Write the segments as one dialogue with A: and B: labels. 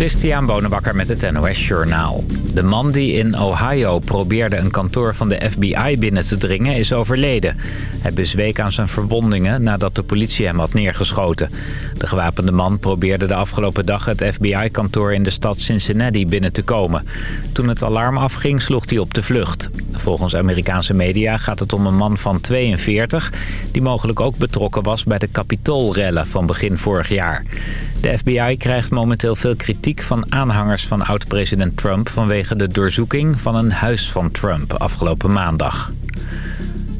A: Christian Bonenbakker met het NOS Journaal. De man die in Ohio probeerde een kantoor van de FBI binnen te dringen is overleden. Hij bezweek aan zijn verwondingen nadat de politie hem had neergeschoten. De gewapende man probeerde de afgelopen dag het FBI-kantoor in de stad Cincinnati binnen te komen. Toen het alarm afging sloeg hij op de vlucht. Volgens Amerikaanse media gaat het om een man van 42... die mogelijk ook betrokken was bij de Capitoolrellen van begin vorig jaar. De FBI krijgt momenteel veel kritiek van aanhangers van oud-president Trump... vanwege de doorzoeking van een huis van Trump afgelopen maandag.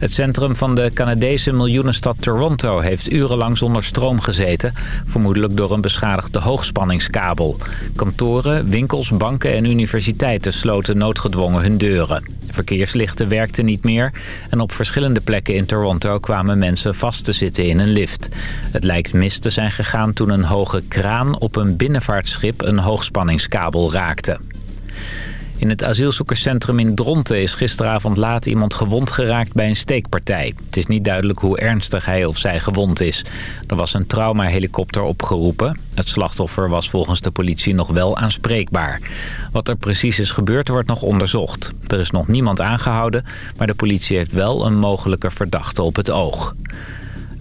A: Het centrum van de Canadese miljoenenstad Toronto heeft urenlang zonder stroom gezeten. Vermoedelijk door een beschadigde hoogspanningskabel. Kantoren, winkels, banken en universiteiten sloten noodgedwongen hun deuren. Verkeerslichten werkten niet meer en op verschillende plekken in Toronto kwamen mensen vast te zitten in een lift. Het lijkt mis te zijn gegaan toen een hoge kraan op een binnenvaartschip een hoogspanningskabel raakte. In het asielzoekerscentrum in Dronten is gisteravond laat iemand gewond geraakt bij een steekpartij. Het is niet duidelijk hoe ernstig hij of zij gewond is. Er was een traumahelikopter opgeroepen. Het slachtoffer was volgens de politie nog wel aanspreekbaar. Wat er precies is gebeurd wordt nog onderzocht. Er is nog niemand aangehouden, maar de politie heeft wel een mogelijke verdachte op het oog.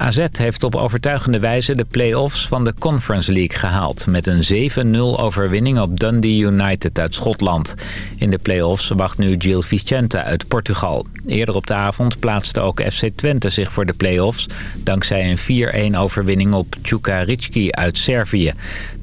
A: AZ heeft op overtuigende wijze de play-offs van de Conference League gehaald... met een 7-0 overwinning op Dundee United uit Schotland. In de play-offs wacht nu Gil Vicente uit Portugal. Eerder op de avond plaatste ook FC Twente zich voor de play-offs... dankzij een 4-1 overwinning op Čuka Ritski uit Servië.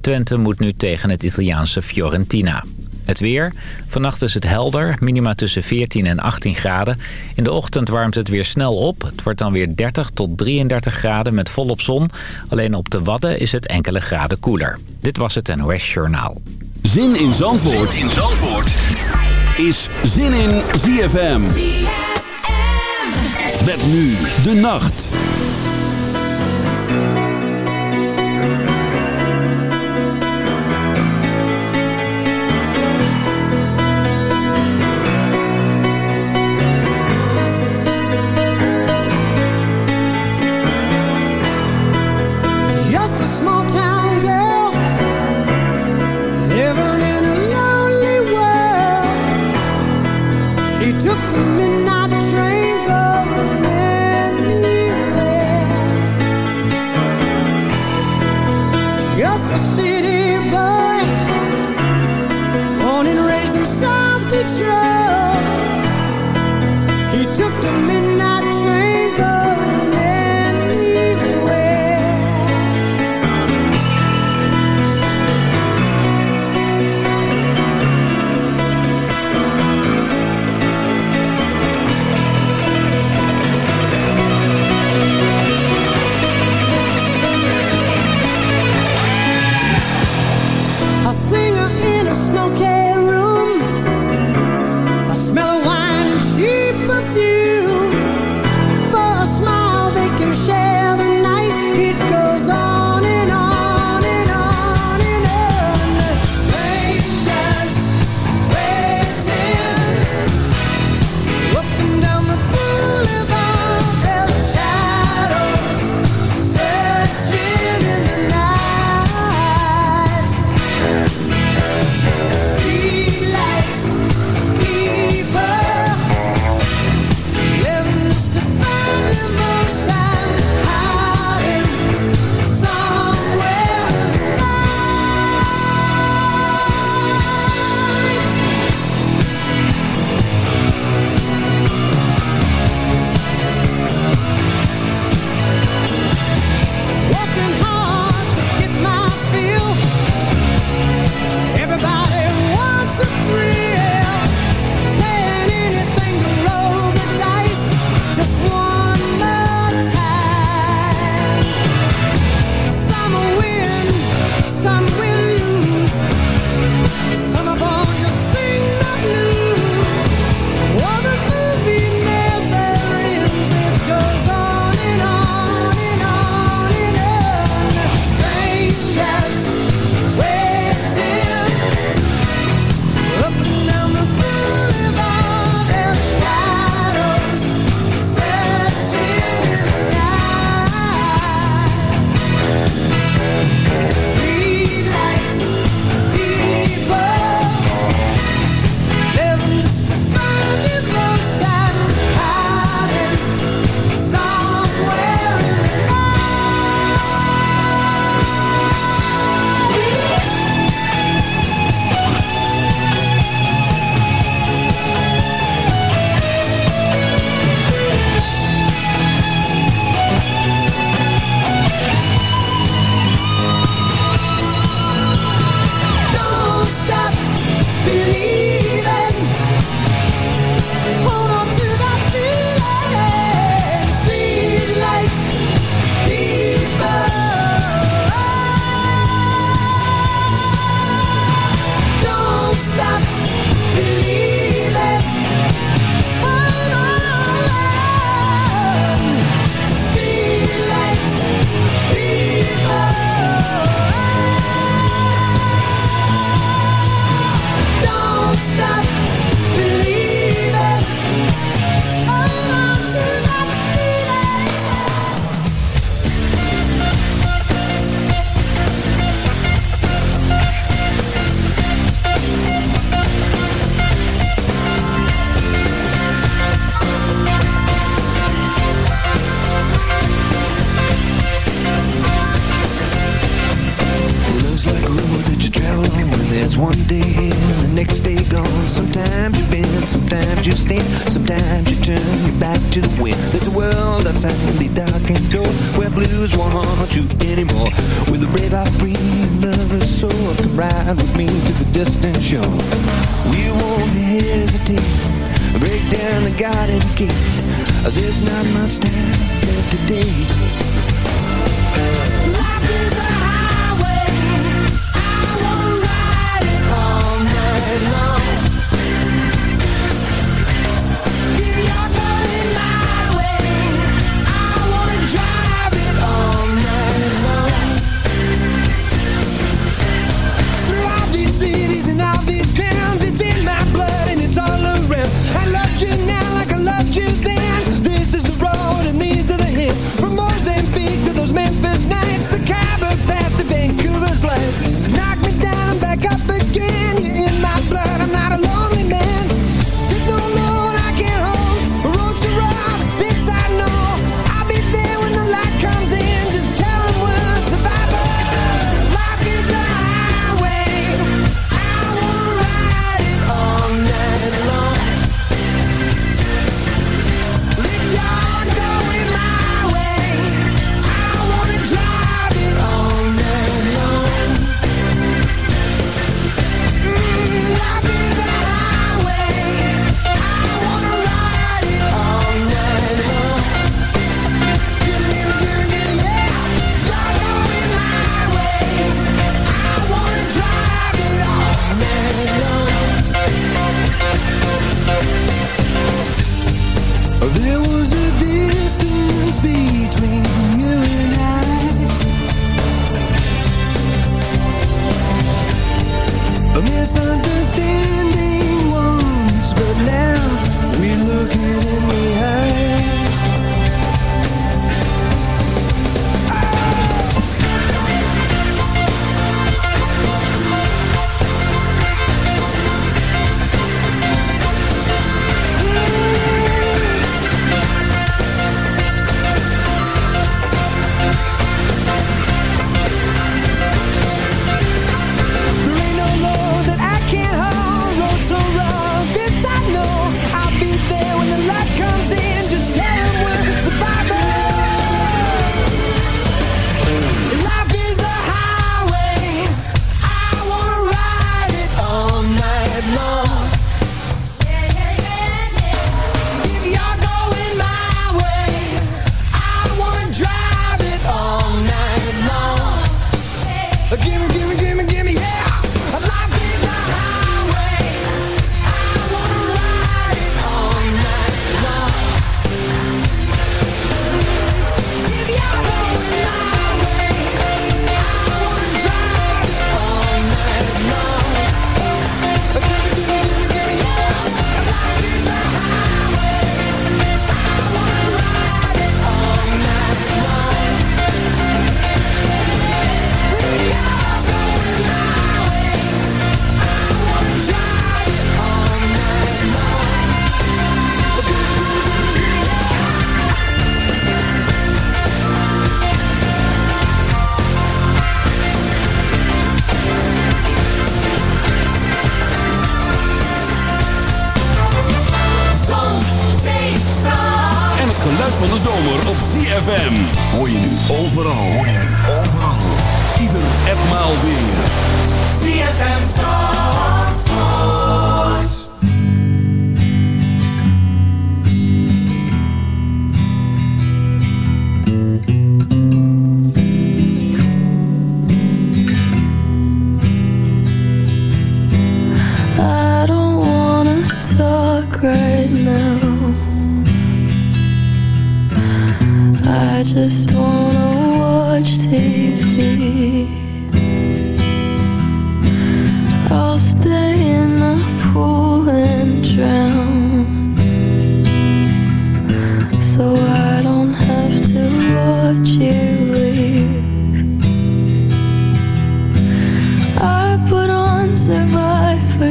A: Twente moet nu tegen het Italiaanse Fiorentina. Het weer. Vannacht is het helder, minima tussen 14 en 18 graden. In de ochtend warmt het weer snel op. Het wordt dan weer 30 tot 33 graden met volop zon. Alleen op de Wadden is het enkele graden koeler. Dit was het NOS Journaal.
B: Zin in Zandvoort, zin in Zandvoort. is Zin in ZFM. ZFM. Met nu de nacht.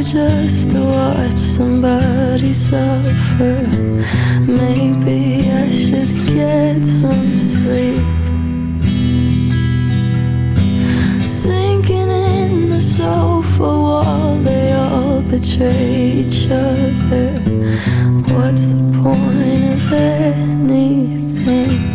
C: just to watch somebody suffer. Maybe I should get some sleep. Sinking in the sofa wall,
D: they all
C: betray each other. What's the point of anything?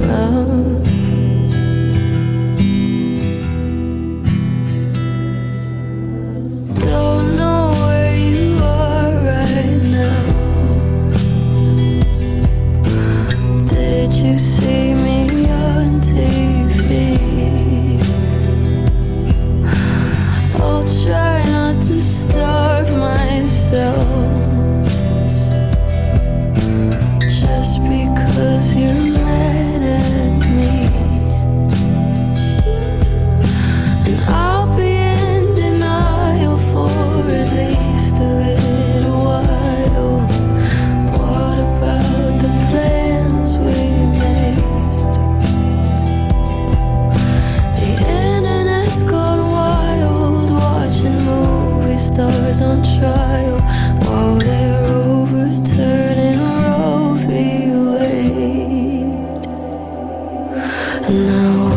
C: now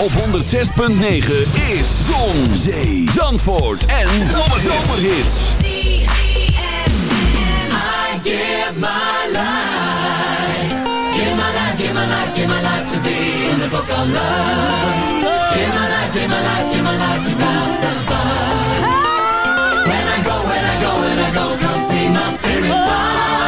E: op 106.9 is Zon, Zee, Zandvoort en Zomerhits.
F: I give my life, give my life, give my life, give my life to be in the book of love. Give my life, give my life, give my life to God's above. When I go, when I go, when I go, come see my spirit fly.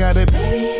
G: Got it. Baby,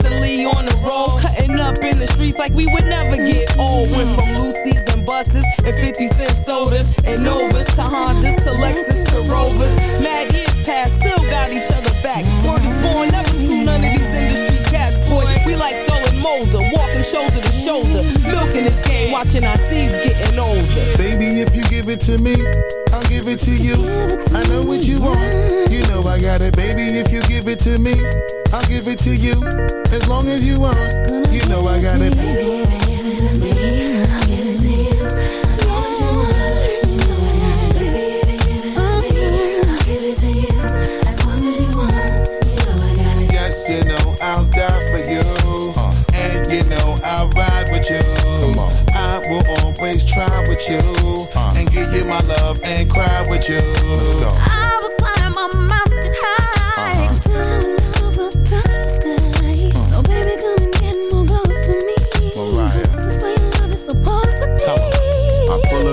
H: constantly on the road, cutting up in the streets like we would never get old. Went from Lucy's and buses and 50 cent sodas and Novas to Hondas to Lexus to Rovers. Mad years past, still got each other back. Word is born, never screw none of these industry cats, boy. We like Molder, walking shoulder to shoulder, milking this game, watching our seeds getting older.
G: Baby, if you give it to me, I'll give it to you. I know what you want. You know I got it, baby. If you give it to me, I'll give it to you. As long as you want, you know I got it.
I: Baby, if you
G: with you. And give you my love and cry with you. Let's go.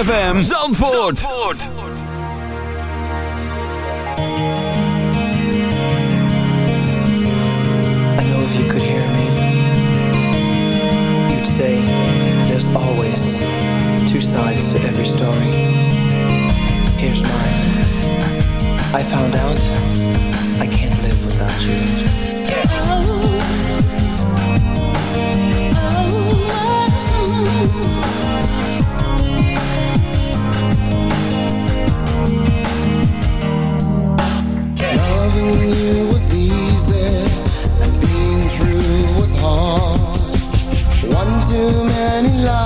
J: is ZFM Zandvoort.
K: I know if you could hear me, you'd say there's always two sides to every story. Here's mine. I found out I can't live without you. too many lies.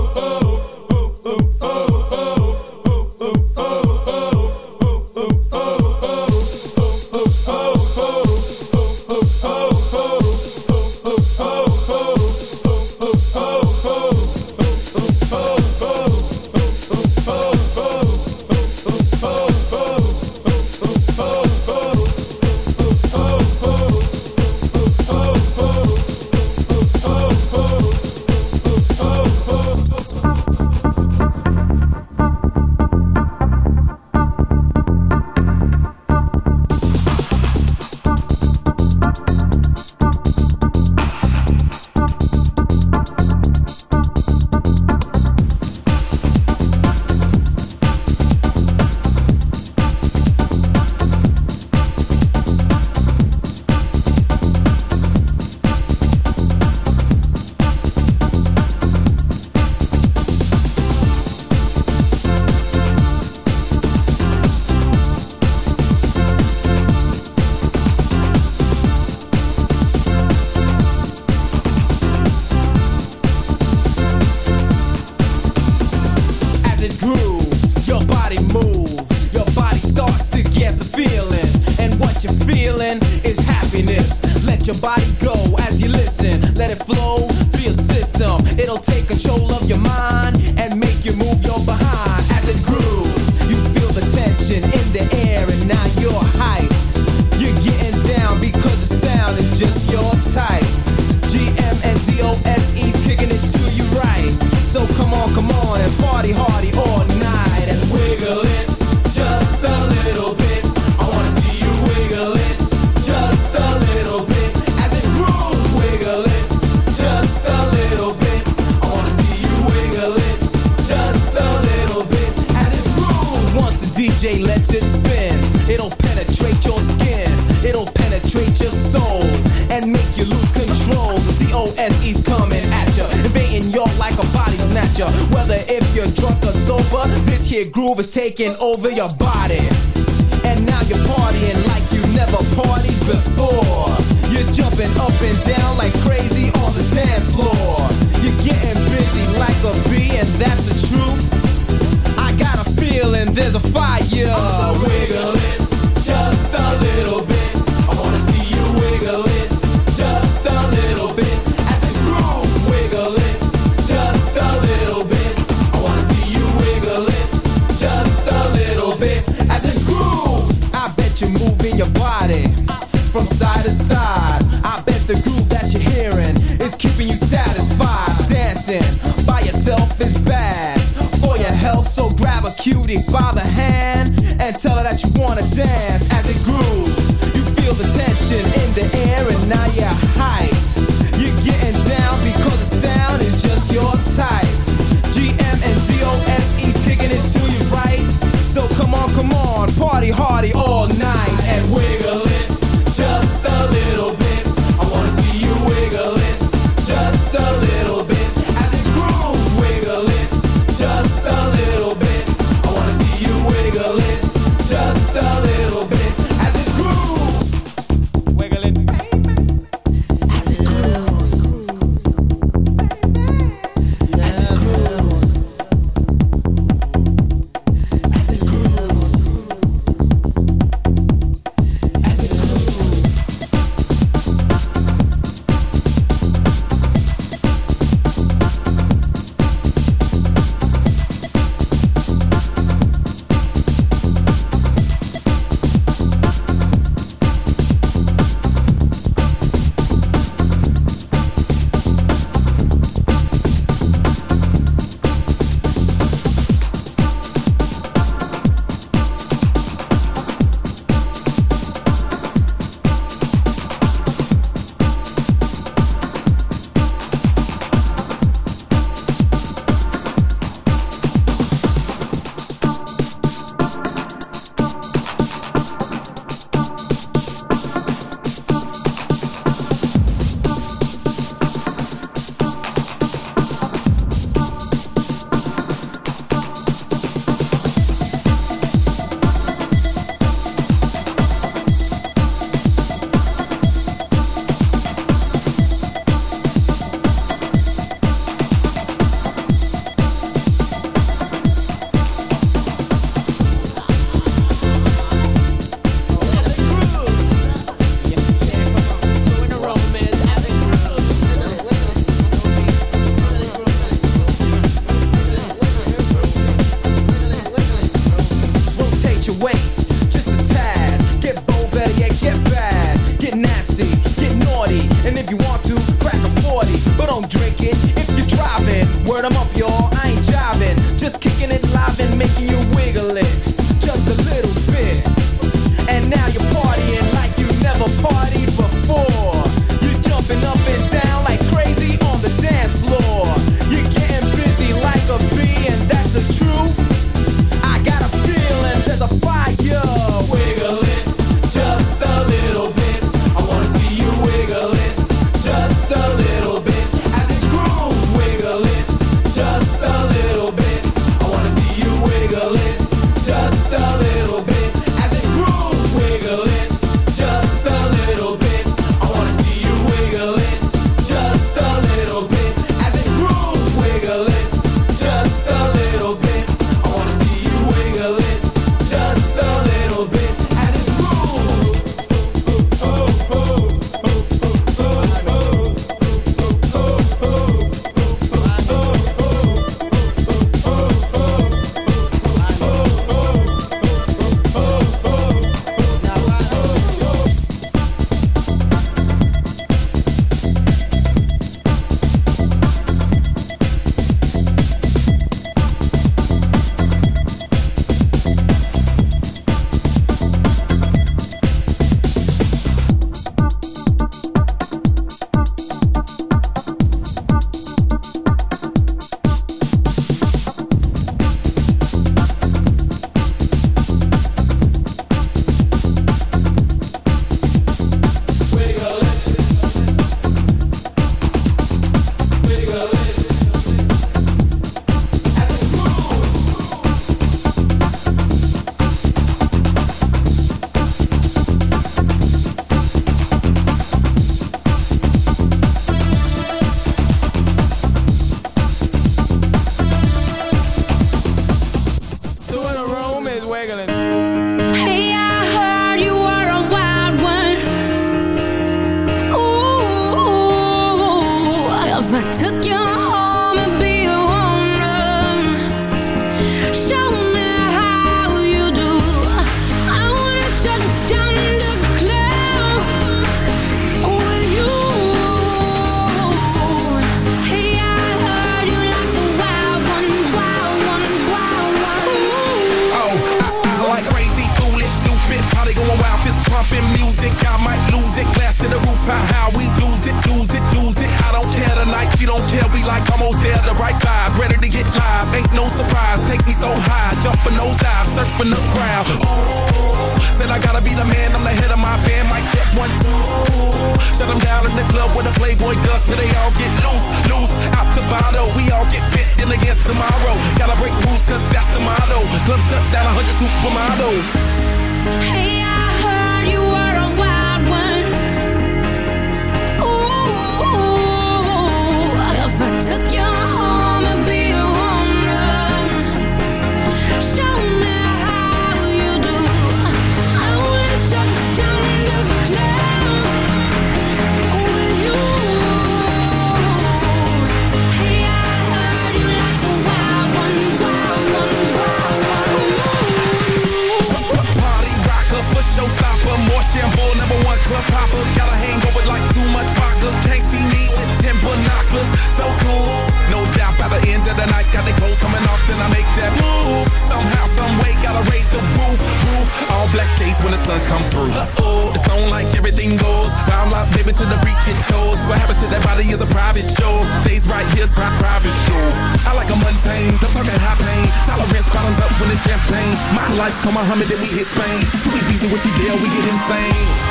I: shades when the sun come through. Uh-oh, it's on like everything goes. Wild life, baby, till the freak get shows. What happens to that body is a private show. Stays right here, pri private show. I like a mundane, the fucking high pain. Tolerance bottoms up when it's champagne. My life, come on, Muhammad, then we hit Spain. Too easy with you, deal, we get insane.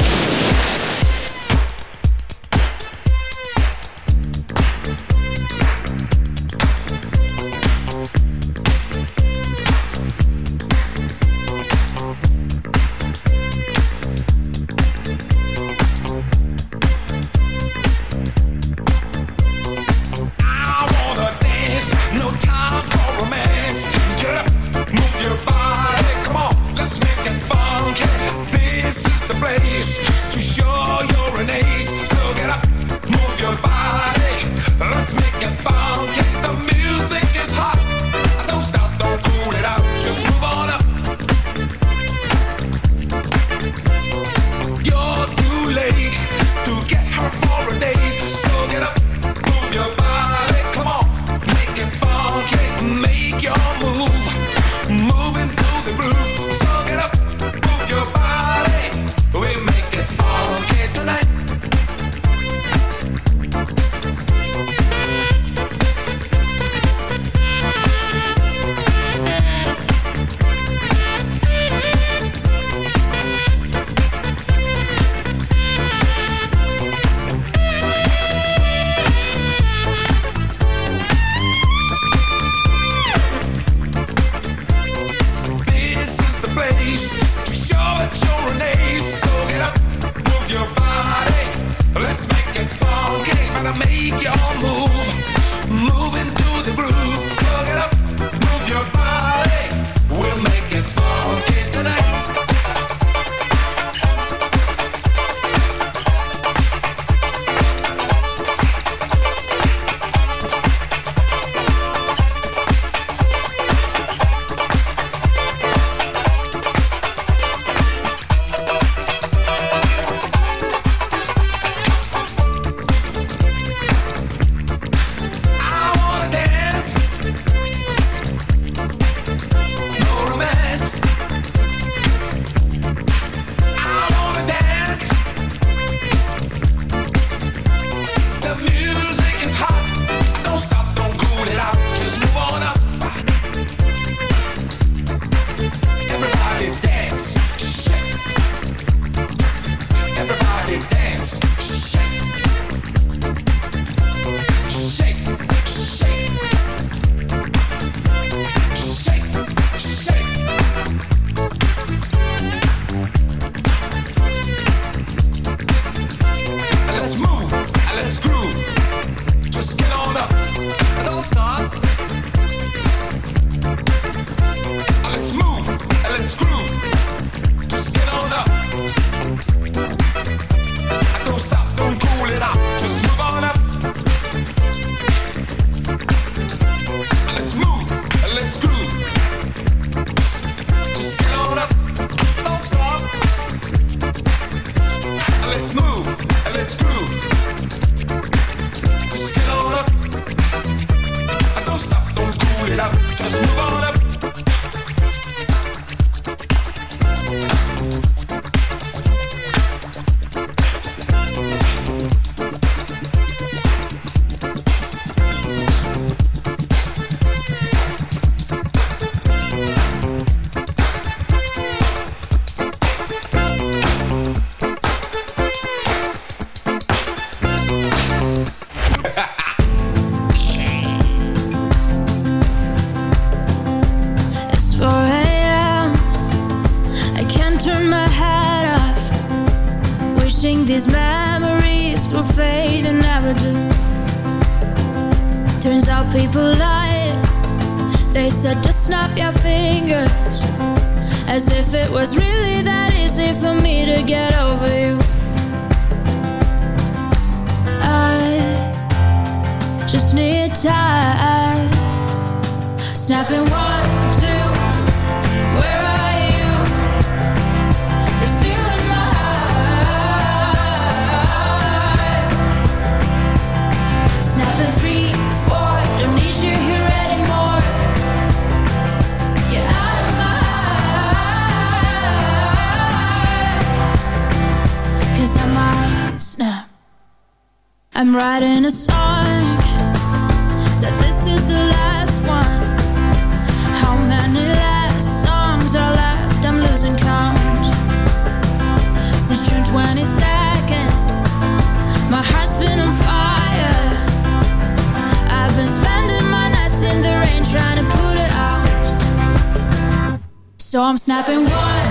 K: so
I: I'm snapping. One